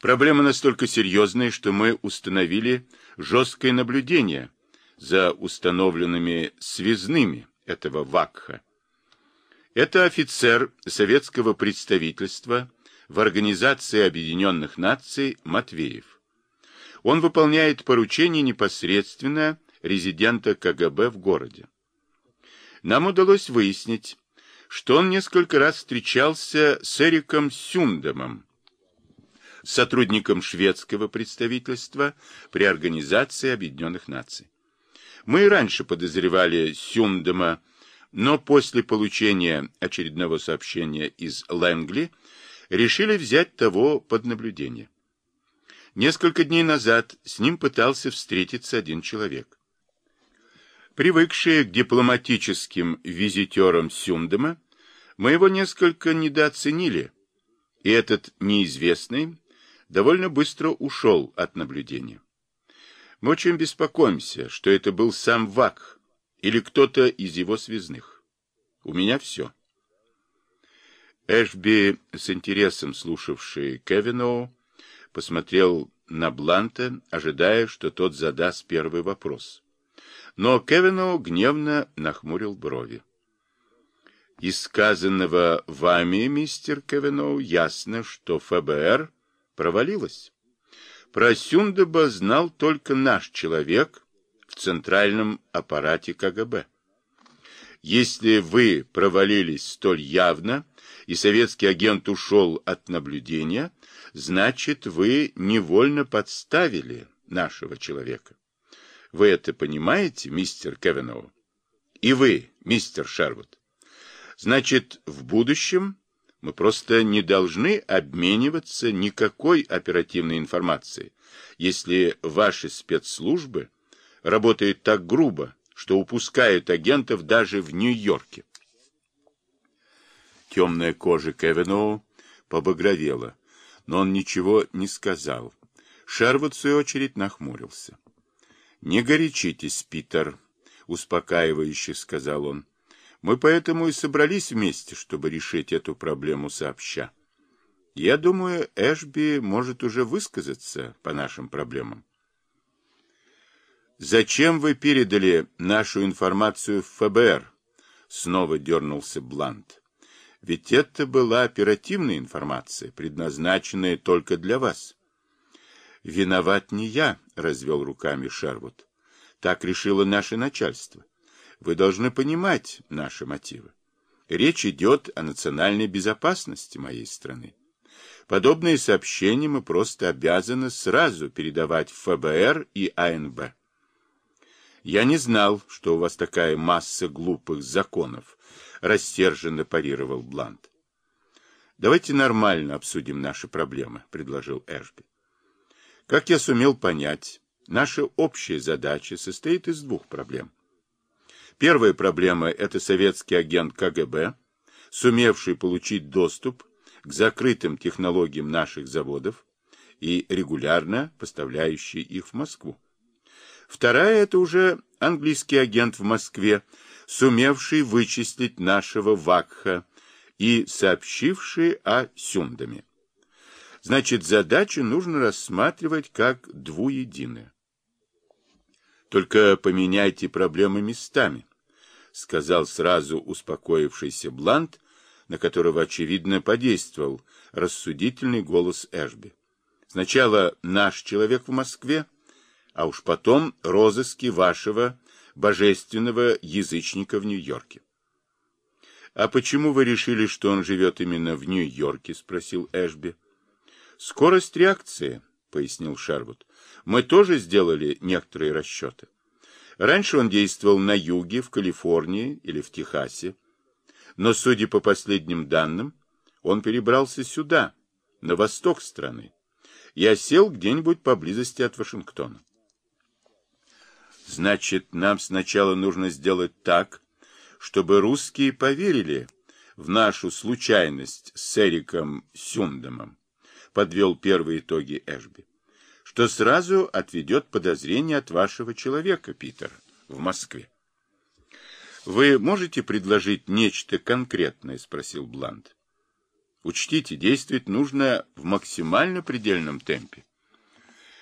Проблема настолько серьезная, что мы установили жесткое наблюдение за установленными связными этого ВАКХа. Это офицер советского представительства в Организации Объединенных Наций Матвеев. Он выполняет поручения непосредственно резидента КГБ в городе. Нам удалось выяснить, что он несколько раз встречался с Эриком Сюндемом, сотрудником шведского представительства при Организации Объединенных Наций. Мы и раньше подозревали Сюндема, но после получения очередного сообщения из Лэнгли решили взять того под наблюдение. Несколько дней назад с ним пытался встретиться один человек. Привыкшие к дипломатическим визитерам Сюндема, мы его несколько недооценили, и этот неизвестный довольно быстро ушел от наблюдения. Мы очень беспокоимся, что это был сам Вак или кто-то из его связных. У меня все. Эшби, с интересом слушавший Кевиноу, посмотрел на Бланта, ожидая, что тот задаст первый вопрос. Но Кевину гневно нахмурил брови. Из сказанного вами, мистер Кевиноу, ясно, что ФБР провалилось. Про Сюндеба знал только наш человек в центральном аппарате КГБ. Если вы провалились столь явно, и советский агент ушел от наблюдения, значит, вы невольно подставили нашего человека. Вы это понимаете, мистер Кевиноу? И вы, мистер Шервуд? Значит, в будущем мы просто не должны обмениваться никакой оперативной информацией, если ваши спецслужбы работают так грубо, что упускают агентов даже в Нью-Йорке. Темная кожа Кевиноу побагровела, но он ничего не сказал. Шервуд, в свою очередь, нахмурился. — Не горячитесь, Питер, — успокаивающе сказал он. — Мы поэтому и собрались вместе, чтобы решить эту проблему сообща. Я думаю, Эшби может уже высказаться по нашим проблемам. «Зачем вы передали нашу информацию в ФБР?» Снова дернулся Блант. «Ведь это была оперативная информация, предназначенная только для вас». «Виноват не я», — развел руками Шервуд. «Так решило наше начальство. Вы должны понимать наши мотивы. Речь идет о национальной безопасности моей страны. Подобные сообщения мы просто обязаны сразу передавать в ФБР и АНБ. Я не знал, что у вас такая масса глупых законов, рассерженно парировал Блант. Давайте нормально обсудим наши проблемы, предложил Эшби. Как я сумел понять, наша общая задача состоит из двух проблем. Первая проблема – это советский агент КГБ, сумевший получить доступ к закрытым технологиям наших заводов и регулярно поставляющий их в Москву. Вторая – это уже английский агент в Москве, сумевший вычислить нашего Вакха и сообщивший о Сюндаме. Значит, задачу нужно рассматривать как двуединое. Только поменяйте проблемы местами, сказал сразу успокоившийся Блант, на которого, очевидно, подействовал рассудительный голос Эшби. Сначала наш человек в Москве, а уж потом розыски вашего божественного язычника в Нью-Йорке. — А почему вы решили, что он живет именно в Нью-Йорке? — спросил Эшби. — Скорость реакции, — пояснил Шервуд. — Мы тоже сделали некоторые расчеты. Раньше он действовал на юге, в Калифорнии или в Техасе. Но, судя по последним данным, он перебрался сюда, на восток страны. Я сел где-нибудь поблизости от Вашингтона. Значит, нам сначала нужно сделать так, чтобы русские поверили в нашу случайность с Эриком Сюндемом, подвел первые итоги Эшби, что сразу отведет подозрение от вашего человека, Питер, в Москве. Вы можете предложить нечто конкретное, спросил Блант. Учтите, действовать нужно в максимально предельном темпе.